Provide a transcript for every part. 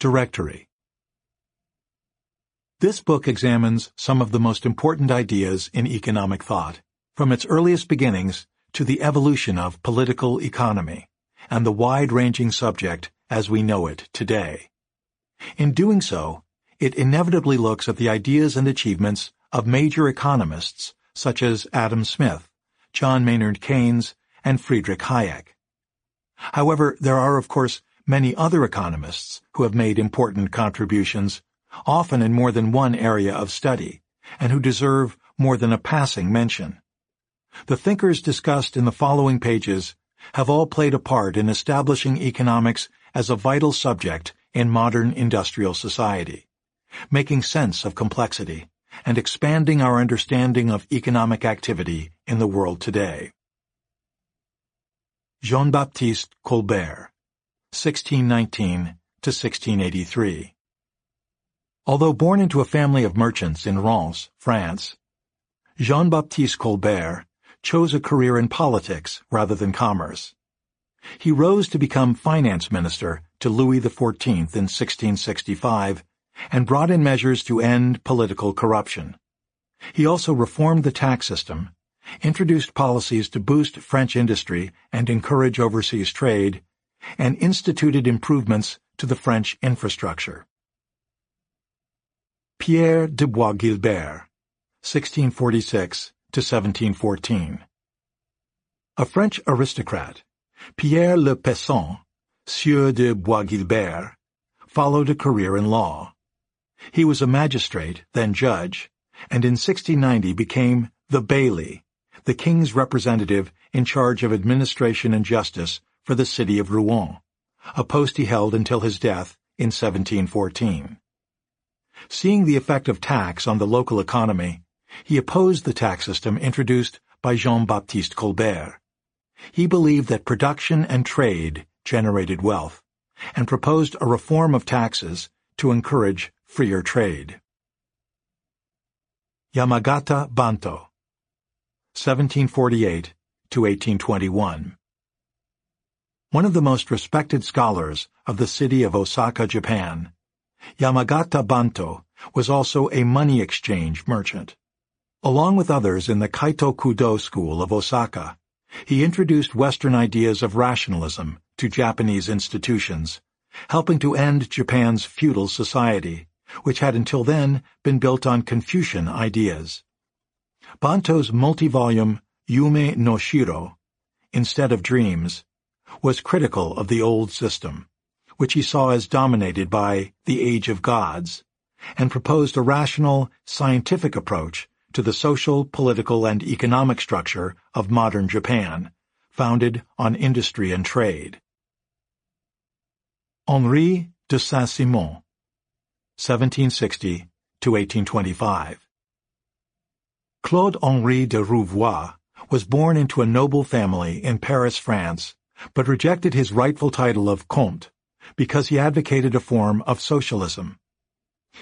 Directory This book examines some of the most important ideas in economic thought, from its earliest beginnings to the evolution of political economy, and the wide-ranging subject as we know it today. In doing so, it inevitably looks at the ideas and achievements of major economists such as Adam Smith, John Maynard Keynes, and Friedrich Hayek. However, there are, of course, many other economists who have made important contributions, often in more than one area of study, and who deserve more than a passing mention. The thinkers discussed in the following pages have all played a part in establishing economics as a vital subject in modern industrial society, making sense of complexity, and expanding our understanding of economic activity in the world today. Jean-Baptiste Colbert 1619 to 1683. Although born into a family of merchants in Reims, France, Jean-Baptiste Colbert chose a career in politics rather than commerce. He rose to become finance minister to Louis XIV in 1665 and brought in measures to end political corruption. He also reformed the tax system, introduced policies to boost French industry and encourage overseas trade, and instituted improvements to the French infrastructure. Pierre de Bois 1646 to 1714. A French aristocrat, Pierre le Pesant, Sieur de Bois followed a career in law. He was a magistrate, then judge, and in 1690 became the Bailey, the king's representative in charge of administration and justice for the city of Rouen, a post he held until his death in 1714. Seeing the effect of tax on the local economy, he opposed the tax system introduced by Jean-Baptiste Colbert. He believed that production and trade generated wealth, and proposed a reform of taxes to encourage freer trade. Yamagata Banto 1748 to 1821 one of the most respected scholars of the city of Osaka, Japan. Yamagata Banto was also a money exchange merchant. Along with others in the Kaitokudo school of Osaka, he introduced Western ideas of rationalism to Japanese institutions, helping to end Japan's feudal society, which had until then been built on Confucian ideas. Banto's multi-volume Yume no Shiro, Instead of Dreams, was critical of the old system, which he saw as dominated by the age of gods, and proposed a rational, scientific approach to the social, political, and economic structure of modern Japan, founded on industry and trade. Henri de Saint-Simon, 1760 to 1825 Claude Henri de Rouvroy was born into a noble family in Paris, France, but rejected his rightful title of Comte because he advocated a form of socialism.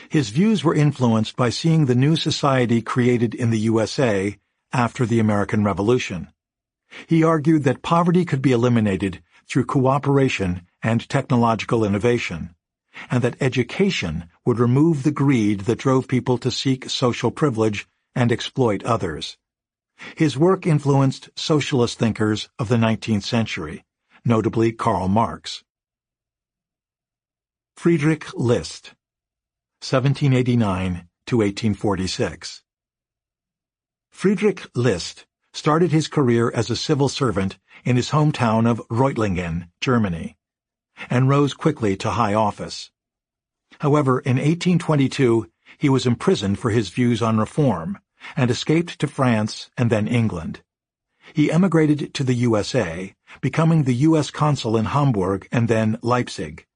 His views were influenced by seeing the new society created in the USA after the American Revolution. He argued that poverty could be eliminated through cooperation and technological innovation, and that education would remove the greed that drove people to seek social privilege and exploit others. His work influenced socialist thinkers of the 19th century, notably Karl Marx. Friedrich List 1789 to 1846 Friedrich List started his career as a civil servant in his hometown of Reutlingen, Germany, and rose quickly to high office. However, in 1822 he was imprisoned for his views on reform and escaped to France and then England. He emigrated to the USA, becoming the U.S. consul in Hamburg and then Leipzig.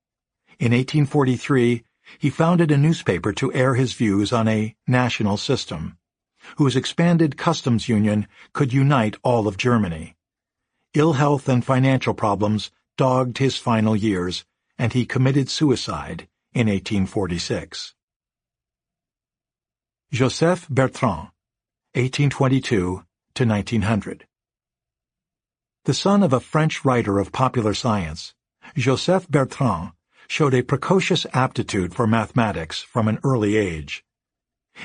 In 1843, he founded a newspaper to air his views on a national system, whose expanded customs union could unite all of Germany. Ill health and financial problems dogged his final years, and he committed suicide in 1846. Joseph Bertrand, 1822 to 1900 the son of a French writer of popular science, Joseph Bertrand showed a precocious aptitude for mathematics from an early age.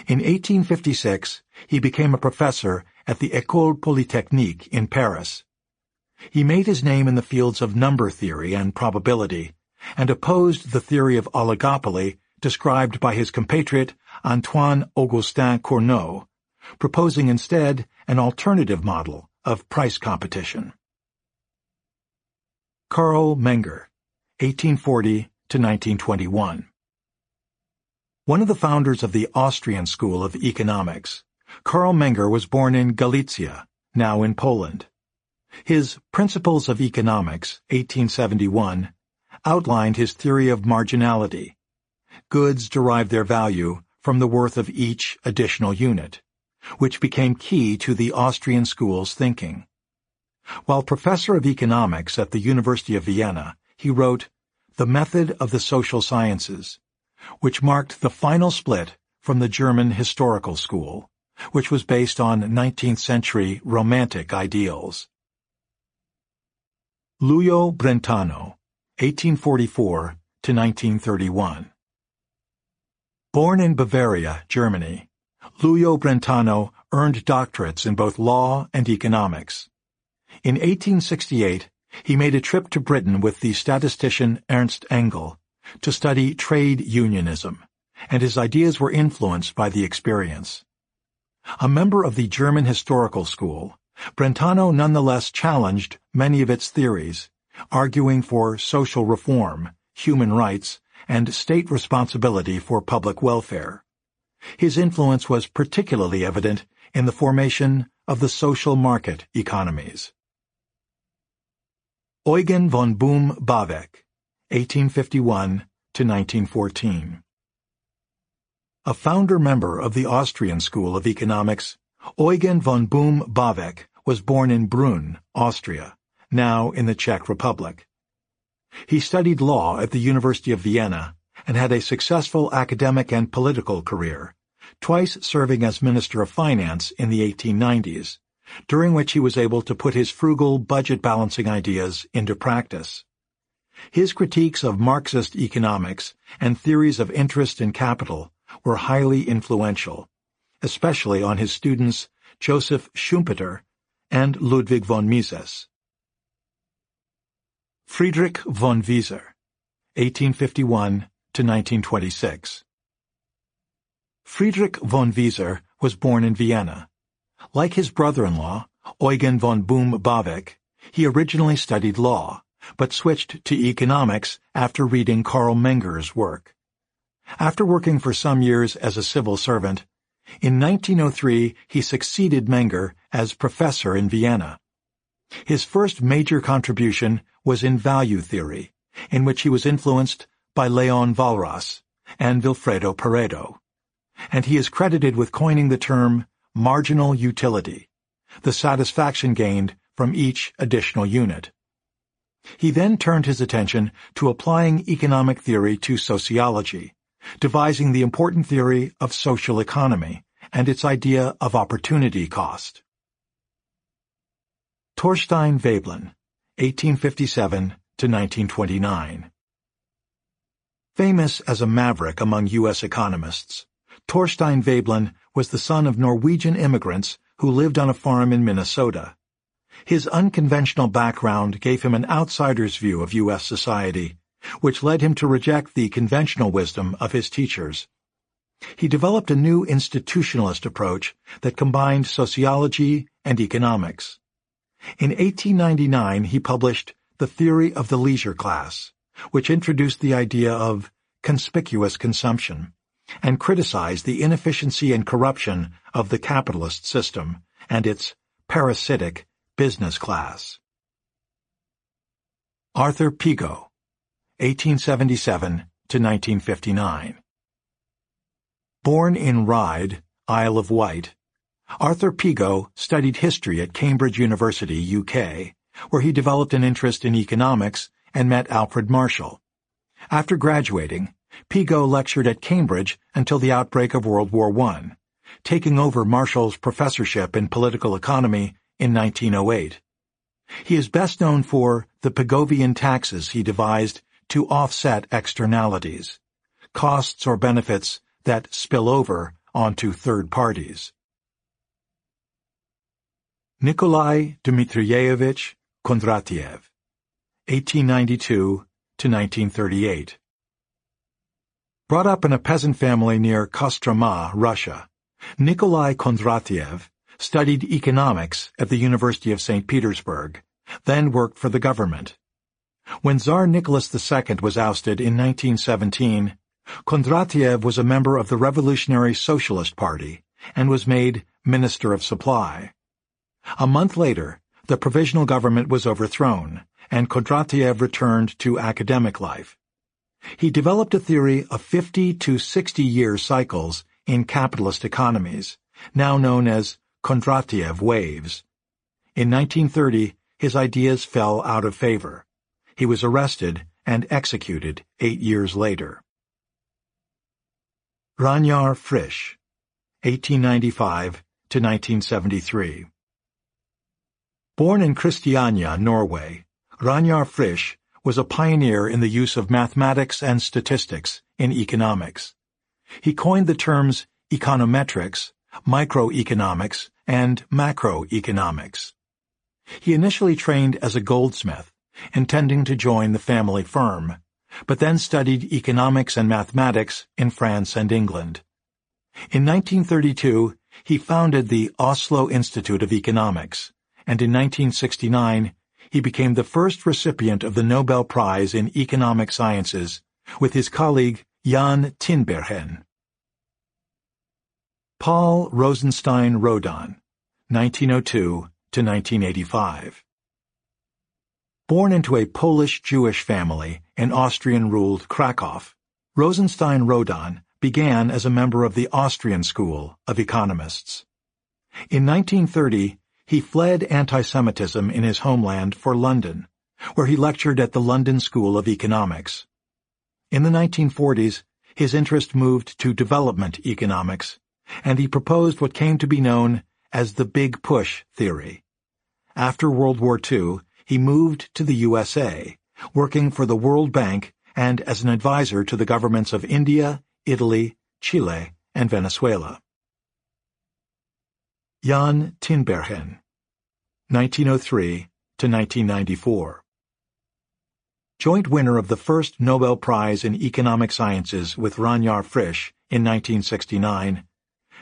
In 1856, he became a professor at the École Polytechnique in Paris. He made his name in the fields of number theory and probability, and opposed the theory of oligopoly described by his compatriot Antoine Augustin Cournot, proposing instead an alternative model of price competition. Carl Menger, 1840 to 1921. One of the founders of the Austrian School of Economics, Carl Menger was born in Galicia, now in Poland. His Principles of Economics, 1871, outlined his theory of marginality. Goods derive their value from the worth of each additional unit, which became key to the Austrian school's thinking. While professor of economics at the University of Vienna, he wrote The Method of the Social Sciences, which marked the final split from the German historical school, which was based on 19th-century Romantic ideals. Lujo Brentano, 1844 to 1931 Born in Bavaria, Germany, Lujo Brentano earned doctorates in both law and economics. In 1868, he made a trip to Britain with the statistician Ernst Engel to study trade unionism, and his ideas were influenced by the experience. A member of the German historical school, Brentano nonetheless challenged many of its theories, arguing for social reform, human rights, and state responsibility for public welfare. His influence was particularly evident in the formation of the social market economies. Eugen von Böhm-Bawerk, 1851 to 1914. A founder member of the Austrian School of Economics, Eugen von Böhm-Bawerk was born in Brünn, Austria, now in the Czech Republic. He studied law at the University of Vienna and had a successful academic and political career, twice serving as Minister of Finance in the 1890s during which he was able to put his frugal budget balancing ideas into practice. His critiques of Marxist economics and theories of interest and capital were highly influential, especially on his students Joseph Schumpeter and Ludwig von Mises. Friedrich von Wieser, 1851 to 1926 Friedrich von Wieser was born in Vienna like his brother-in-law, Eugen von Böhm-Bawerk, he originally studied law, but switched to economics after reading Carl Menger's work. After working for some years as a civil servant, in 1903 he succeeded Menger as professor in Vienna. His first major contribution was in value theory, in which he was influenced by Leon Walras and Vilfredo Pareto, and he is credited with coining the term marginal utility, the satisfaction gained from each additional unit. He then turned his attention to applying economic theory to sociology, devising the important theory of social economy and its idea of opportunity cost. Thorstein Veblen, 1857 to 1929 Famous as a maverick among U.S. economists, Thorstein Veblen was the son of Norwegian immigrants who lived on a farm in Minnesota. His unconventional background gave him an outsider's view of U.S. society, which led him to reject the conventional wisdom of his teachers. He developed a new institutionalist approach that combined sociology and economics. In 1899 he published The Theory of the Leisure Class, which introduced the idea of conspicuous consumption and criticize the inefficiency and corruption of the capitalist system and its parasitic business class. Arthur Pigou, 1877 to 1959. Born in Ryde, Isle of Wight, Arthur Pigou studied history at Cambridge University, UK, where he developed an interest in economics and met Alfred Marshall. After graduating, Pigou lectured at Cambridge until the outbreak of World War I, taking over Marshall's professorship in political economy in 1908. He is best known for the Pigovian taxes he devised to offset externalities, costs or benefits that spill over onto third parties. Nikolai Dmitrievich Kondratiev, 1892 to 1938 Brought up in a peasant family near Kostroma, Russia, Nikolai Kondratiev studied economics at the University of St. Petersburg, then worked for the government. When Tsar Nicholas II was ousted in 1917, Kondratiev was a member of the Revolutionary Socialist Party and was made Minister of Supply. A month later, the provisional government was overthrown, and Kondratiev returned to academic life. He developed a theory of 50 to 60-year cycles in capitalist economies, now known as Kondratiev waves. In 1930, his ideas fell out of favor. He was arrested and executed eight years later. Ragnar Frisch, 1895 to 1973. Born in Christiania, Norway, Ragnar Frisch was a pioneer in the use of mathematics and statistics in economics. He coined the terms econometrics, microeconomics, and macroeconomics. He initially trained as a goldsmith, intending to join the family firm, but then studied economics and mathematics in France and England. In 1932, he founded the Oslo Institute of Economics, and in 1969 he became the first recipient of the Nobel Prize in Economic Sciences with his colleague Jan Tinbergen. Paul Rosenstein Rodan, 1902 to 1985. Born into a Polish-Jewish family in Austrian-ruled Krakow, Rosenstein Rodan began as a member of the Austrian School of Economists. In 1930, he fled anti-Semitism in his homeland for London, where he lectured at the London School of Economics. In the 1940s, his interest moved to development economics, and he proposed what came to be known as the Big Push theory. After World War II, he moved to the USA, working for the World Bank and as an advisor to the governments of India, Italy, Chile, and Venezuela. Jan Tinbergen, 1903 to 1994. Joint winner of the first Nobel Prize in Economic Sciences with Ragnar Frisch in 1969,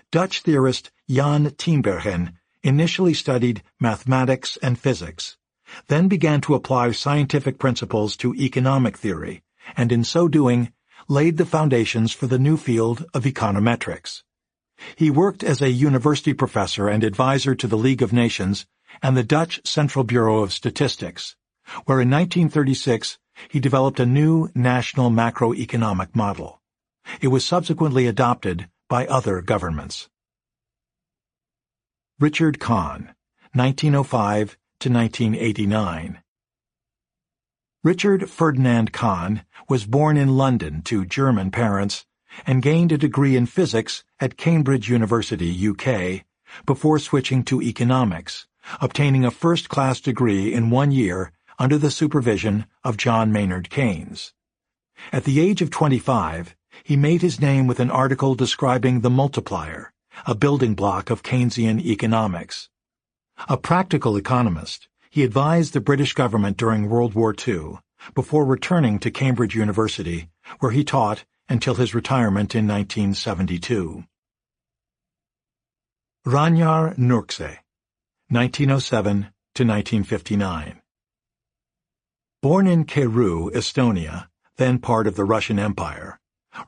Dutch theorist Jan Tinbergen initially studied mathematics and physics, then began to apply scientific principles to economic theory, and in so doing, laid the foundations for the new field of econometrics. He worked as a university professor and advisor to the League of Nations and the Dutch Central Bureau of Statistics, where in 1936 he developed a new national macroeconomic model. It was subsequently adopted by other governments. Richard Kahn, 1905 to 1989 Richard Ferdinand Kahn was born in London to German parents and gained a degree in physics at Cambridge University, UK, before switching to economics, obtaining a first-class degree in one year under the supervision of John Maynard Keynes. At the age of 25, he made his name with an article describing the multiplier, a building block of Keynesian economics. A practical economist, he advised the British government during World War II before returning to Cambridge University, where he taught until his retirement in 1972. Ragnar Nurkse, 1907 to 1959. Born in Käru, Estonia, then part of the Russian Empire,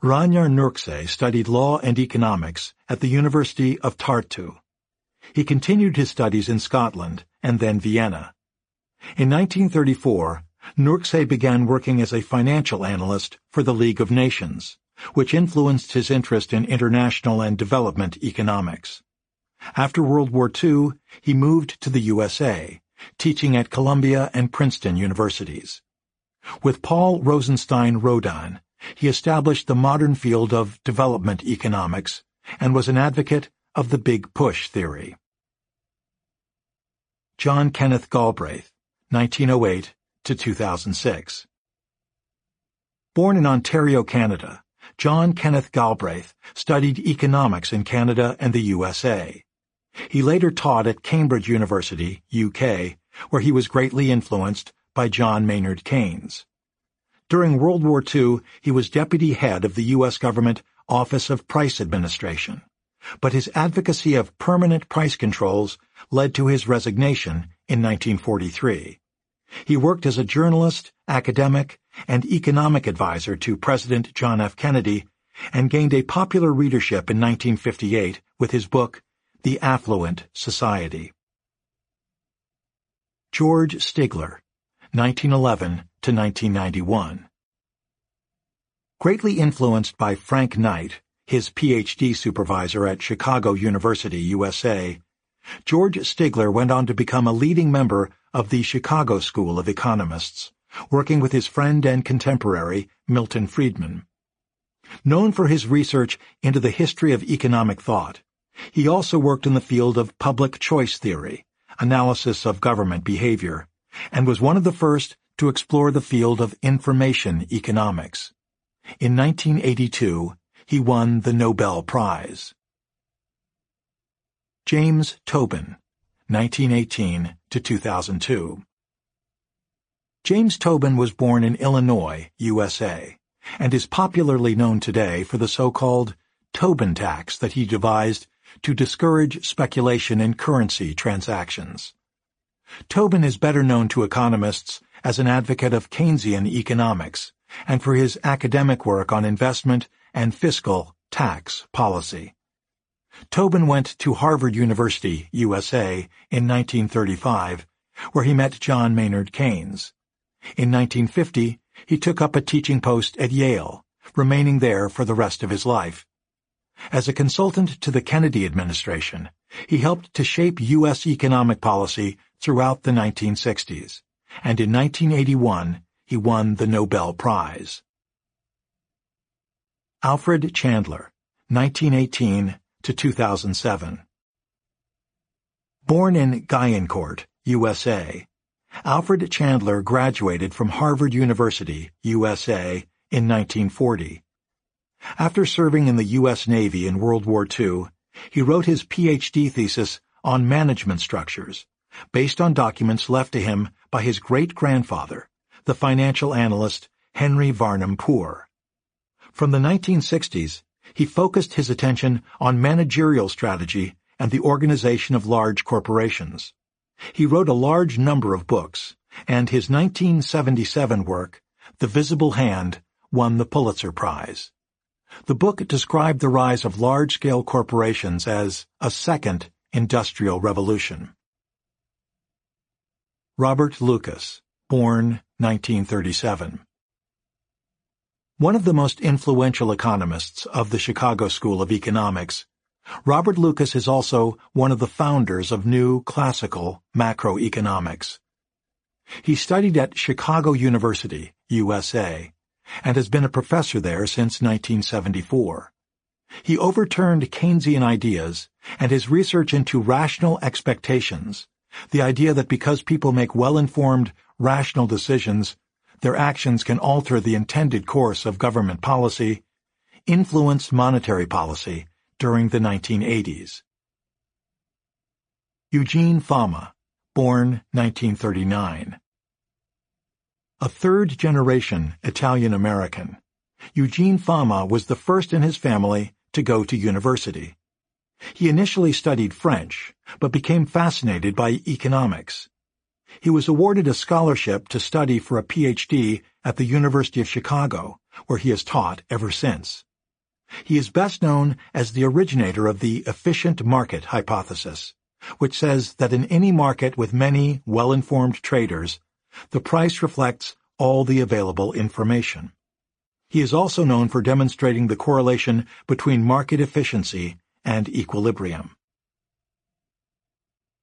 Ragnar Nurkse studied law and economics at the University of Tartu. He continued his studies in Scotland and then Vienna. In 1934, Nurkse began working as a financial analyst for the League of Nations, which influenced his interest in international and development economics. After World War II, he moved to the USA, teaching at Columbia and Princeton universities. With Paul Rosenstein Rodan, he established the modern field of development economics and was an advocate of the Big Push theory. John Kenneth Galbraith, 1908 to 2006. Born in Ontario, Canada, John Kenneth Galbraith studied economics in Canada and the USA. He later taught at Cambridge University, UK, where he was greatly influenced by John Maynard Keynes. During World War II, he was deputy head of the U.S. government Office of Price Administration, but his advocacy of permanent price controls led to his resignation in 1943. He worked as a journalist, academic, and economic advisor to President John F. Kennedy and gained a popular readership in 1958 with his book, The Affluent Society. George Stigler, 1911 to 1991. Greatly influenced by Frank Knight, his PhD supervisor at Chicago University, USA, George Stigler went on to become a leading member of the Chicago School of Economists, working with his friend and contemporary Milton Friedman. Known for his research into the history of economic thought, he also worked in the field of public choice theory, analysis of government behavior, and was one of the first to explore the field of information economics. In 1982, he won the Nobel Prize. James Tobin 1918 to 2002. James Tobin was born in Illinois, USA, and is popularly known today for the so-called Tobin tax that he devised to discourage speculation in currency transactions. Tobin is better known to economists as an advocate of Keynesian economics and for his academic work on investment and fiscal tax policy. Tobin went to Harvard University, USA, in 1935, where he met John Maynard Keynes. In 1950, he took up a teaching post at Yale, remaining there for the rest of his life. As a consultant to the Kennedy administration, he helped to shape U.S. economic policy throughout the 1960s, and in 1981 he won the Nobel Prize. Alfred Chandler, 1918 to 2007. Born in Guyencourt, USA, Alfred Chandler graduated from Harvard University, USA, in 1940. After serving in the U.S. Navy in World War II, he wrote his Ph.D. thesis on management structures, based on documents left to him by his great-grandfather, the financial analyst Henry Varnum Poor. From the 1960s he focused his attention on managerial strategy and the organization of large corporations. He wrote a large number of books, and his 1977 work, The Visible Hand, won the Pulitzer Prize. The book described the rise of large-scale corporations as a second industrial revolution. Robert Lucas, born 1937 one of the most influential economists of the Chicago School of Economics, Robert Lucas is also one of the founders of new classical macroeconomics. He studied at Chicago University, USA, and has been a professor there since 1974. He overturned Keynesian ideas and his research into rational expectations, the idea that because people make well-informed, rational decisions, their actions can alter the intended course of government policy, influenced monetary policy during the 1980s. Eugene Fama, born 1939. A third-generation Italian-American, Eugene Fama was the first in his family to go to university. He initially studied French, but became fascinated by economics he was awarded a scholarship to study for a Ph.D. at the University of Chicago, where he has taught ever since. He is best known as the originator of the efficient market hypothesis, which says that in any market with many well-informed traders, the price reflects all the available information. He is also known for demonstrating the correlation between market efficiency and equilibrium.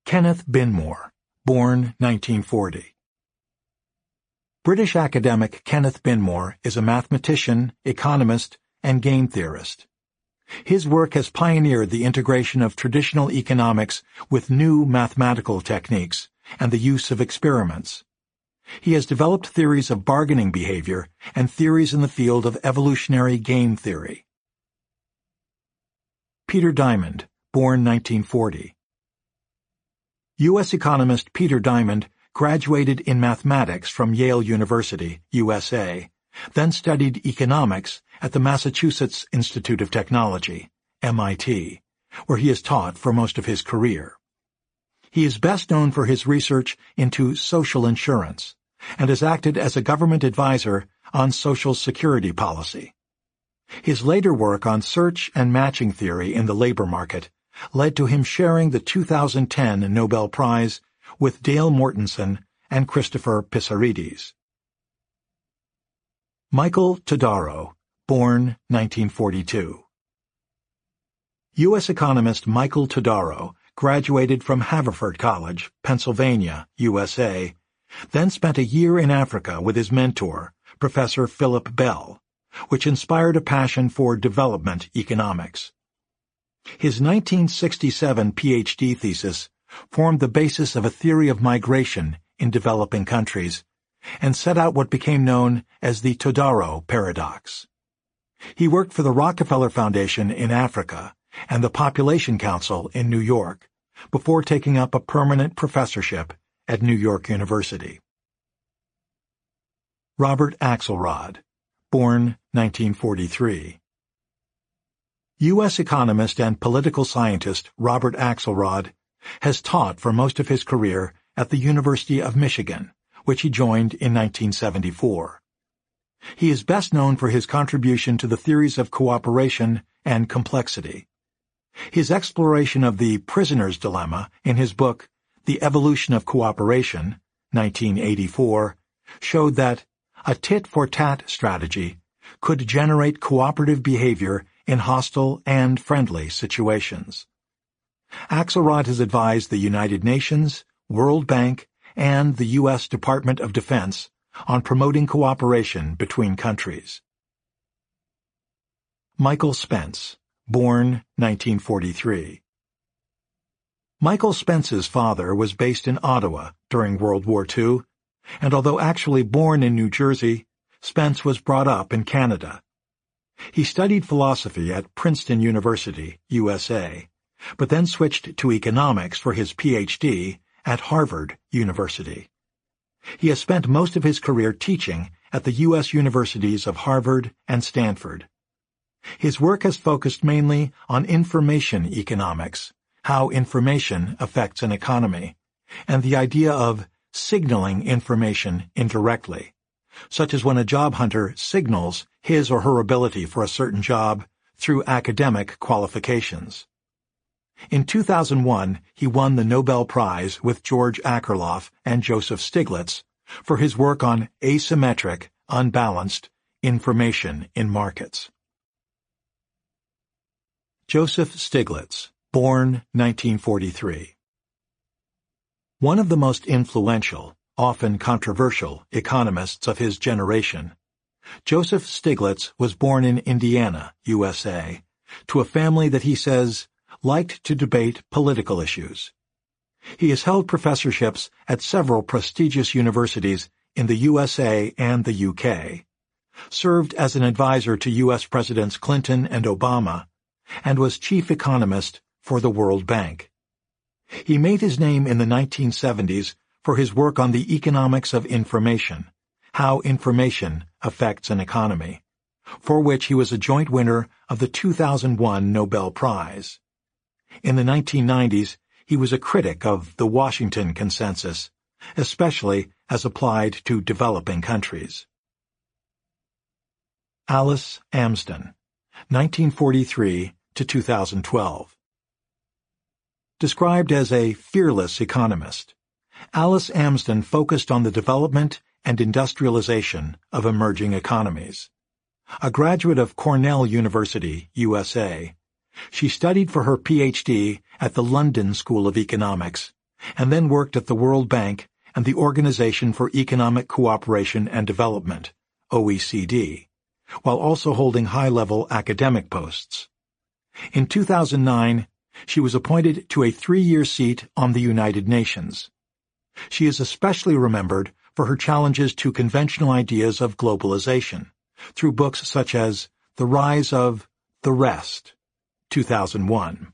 Kenneth Binmore born 1940. British academic Kenneth Binmore is a mathematician, economist, and game theorist. His work has pioneered the integration of traditional economics with new mathematical techniques and the use of experiments. He has developed theories of bargaining behavior and theories in the field of evolutionary game theory. Peter Diamond, born 1940. U.S. economist Peter Diamond graduated in mathematics from Yale University, USA, then studied economics at the Massachusetts Institute of Technology, MIT, where he has taught for most of his career. He is best known for his research into social insurance and has acted as a government advisor on social security policy. His later work on search and matching theory in the labor market led to him sharing the 2010 Nobel Prize with Dale Mortensen and Christopher Pissarides. Michael Todaro, born 1942 U.S. economist Michael Todaro graduated from Haverford College, Pennsylvania, USA, then spent a year in Africa with his mentor, Professor Philip Bell, which inspired a passion for development economics. His 1967 PhD thesis formed the basis of a theory of migration in developing countries and set out what became known as the Todaro paradox. He worked for the Rockefeller Foundation in Africa and the Population Council in New York before taking up a permanent professorship at New York University. Robert Axelrod, born 1943, U.S. economist and political scientist Robert Axelrod has taught for most of his career at the University of Michigan, which he joined in 1974. He is best known for his contribution to the theories of cooperation and complexity. His exploration of the prisoner's dilemma in his book The Evolution of Cooperation, 1984, showed that a tit-for-tat strategy could generate cooperative behavior in hostile and friendly situations. Axelrod has advised the United Nations, World Bank, and the U.S. Department of Defense on promoting cooperation between countries. Michael Spence, born 1943 Michael Spence's father was based in Ottawa during World War II, and although actually born in New Jersey, Spence was brought up in Canada. He studied philosophy at Princeton University, USA, but then switched to economics for his Ph.D. at Harvard University. He has spent most of his career teaching at the U.S. universities of Harvard and Stanford. His work has focused mainly on information economics, how information affects an economy, and the idea of signaling information indirectly such as when a job hunter signals his or her ability for a certain job through academic qualifications. In 2001, he won the Nobel Prize with George Akerlof and Joseph Stiglitz for his work on asymmetric, unbalanced information in markets. Joseph Stiglitz, born 1943 One of the most influential often controversial, economists of his generation. Joseph Stiglitz was born in Indiana, USA, to a family that he says liked to debate political issues. He has held professorships at several prestigious universities in the USA and the UK, served as an advisor to U.S. Presidents Clinton and Obama, and was chief economist for the World Bank. He made his name in the 1970s for his work on the economics of information, how information affects an economy, for which he was a joint winner of the 2001 Nobel Prize. In the 1990s, he was a critic of the Washington Consensus, especially as applied to developing countries. Alice Amsden, 1943 to 2012 Described as a fearless economist, Alice Amsden focused on the development and industrialization of emerging economies. A graduate of Cornell University, USA, she studied for her PhD at the London School of Economics and then worked at the World Bank and the Organization for Economic Cooperation and Development, OECD, while also holding high-level academic posts. In 2009, she was appointed to a three-year seat on the United Nations, she is especially remembered for her challenges to conventional ideas of globalization through books such as The Rise of the Rest, 2001.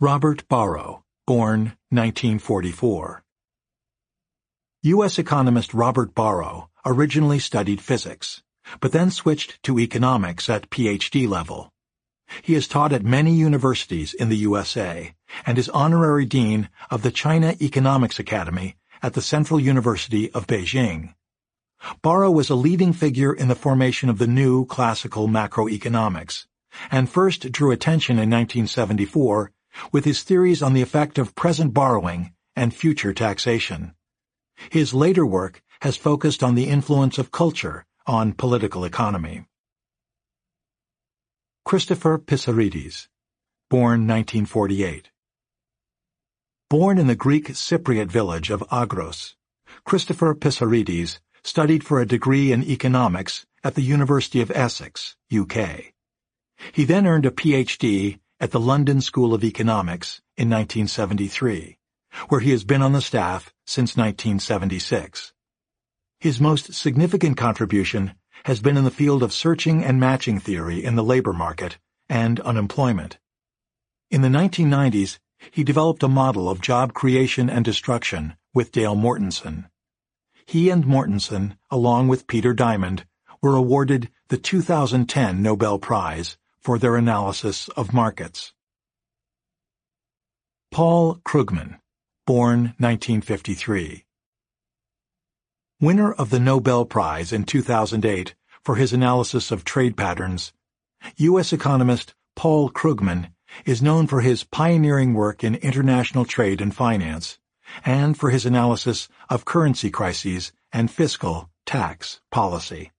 Robert Barro, born 1944 U.S. economist Robert Barro originally studied physics, but then switched to economics at PhD level. He has taught at many universities in the USA and is honorary dean of the China Economics Academy at the Central University of Beijing. Barro was a leading figure in the formation of the new classical macroeconomics and first drew attention in 1974 with his theories on the effect of present borrowing and future taxation. His later work has focused on the influence of culture on political economy. Christopher Pissarides, born 1948. Born in the Greek Cypriot village of Agros, Christopher Pissarides studied for a degree in economics at the University of Essex, UK. He then earned a PhD at the London School of Economics in 1973, where he has been on the staff since 1976. His most significant contribution has been in the field of searching and matching theory in the labor market and unemployment. In the 1990s, he developed a model of job creation and destruction with Dale Mortensen. He and Mortensen, along with Peter Diamond, were awarded the 2010 Nobel Prize for their analysis of markets. Paul Krugman, born 1953 winner of the Nobel Prize in 2008 for his analysis of trade patterns, U.S. economist Paul Krugman is known for his pioneering work in international trade and finance, and for his analysis of currency crises and fiscal tax policy.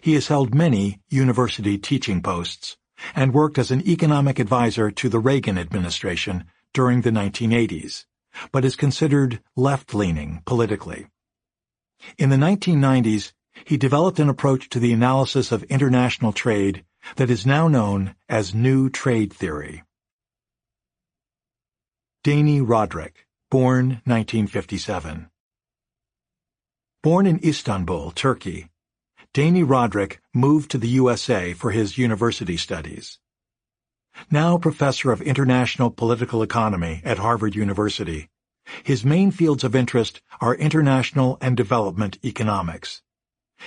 He has held many university teaching posts and worked as an economic advisor to the Reagan administration during the 1980s, but is considered left-leaning politically. In the 1990s, he developed an approach to the analysis of international trade that is now known as New Trade Theory. Dani Rodrik, born 1957 Born in Istanbul, Turkey, Dani Rodrik moved to the USA for his university studies. Now professor of international political economy at Harvard University, his main fields of interest are international and development economics.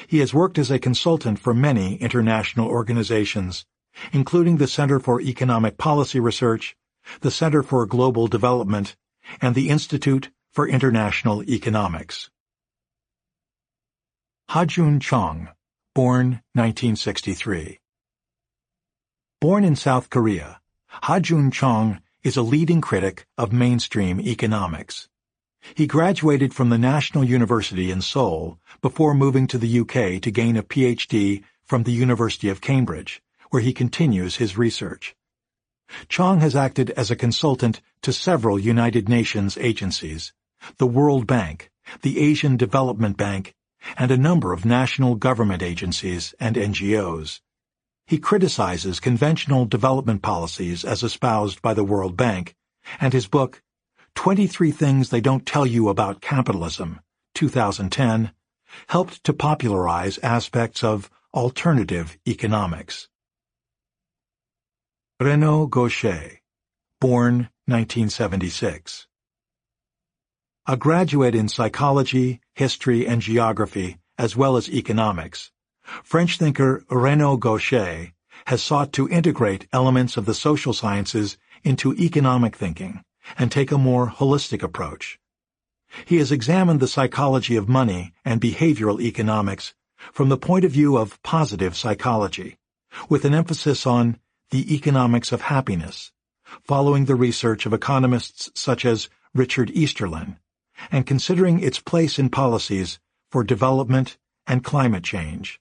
He has worked as a consultant for many international organizations, including the Center for Economic Policy Research, the Center for Global Development, and the Institute for International Economics. Ha-Joon Chang, born 1963. Born in South Korea, Ha-Joon Chang is a leading critic of mainstream economics. He graduated from the National University in Seoul before moving to the UK to gain a PhD from the University of Cambridge, where he continues his research. Chang has acted as a consultant to several United Nations agencies, the World Bank, the Asian Development Bank, and a number of national government agencies and NGOs. He criticizes conventional development policies as espoused by the World Bank, and his book, 23 Things They Don't Tell You About Capitalism, 2010, helped to popularize aspects of alternative economics. Renaud Gaucher, born 1976. A graduate in psychology, history, and geography, as well as economics, French thinker Renaud Gaucher has sought to integrate elements of the social sciences into economic thinking and take a more holistic approach. He has examined the psychology of money and behavioral economics from the point of view of positive psychology, with an emphasis on the economics of happiness, following the research of economists such as Richard Easterlin, and considering its place in policies for development and climate change.